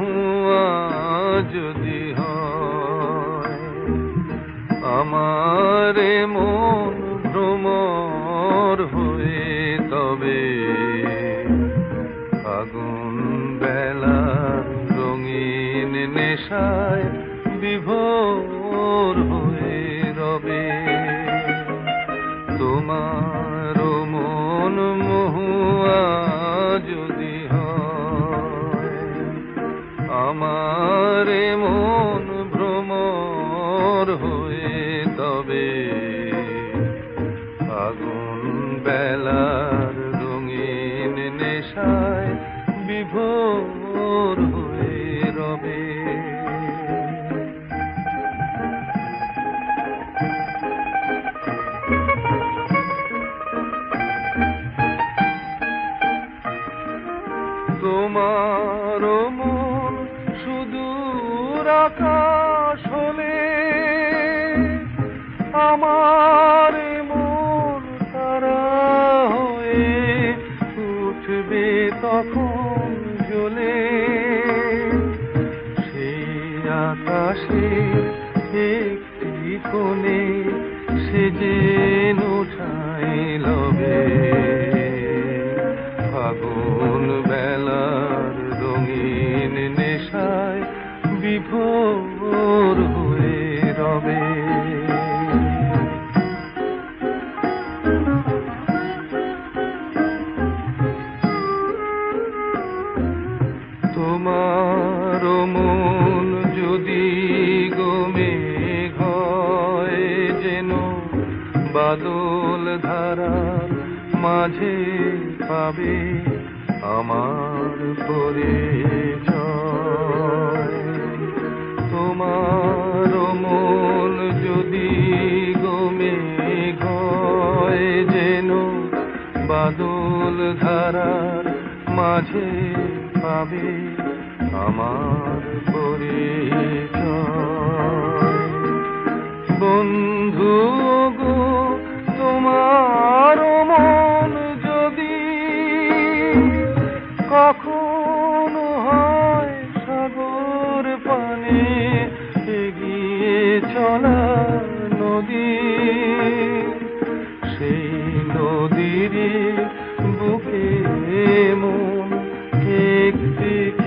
হুয়া যদি হয় আমার মন ভ্রমর হয়ে তবে আগুন বেলা রঙিন নেশায় বিভোর হয়ে রবে তোমার মন মহুয়া যদি আগুন বেলার রঙিন নেশায় বিভোর হয়ে রবে। তোমার মন সুদূর আকাশ তখন জ্বলে সেই আকাশে একটি কোণে সে যে উঠাই লবে। ফাগুন বেলার বাদল ধারার মাঝে পাবে আমার পরিচয়। তোমার মন যদি গমে হয় যেন বাদল ধারার মাঝে পাবে আমার পরিচয়। কখনো হয় সাগর পানে এগিয়ে চলা নদী। সেই নদীর বুকে মন একটি খেয়া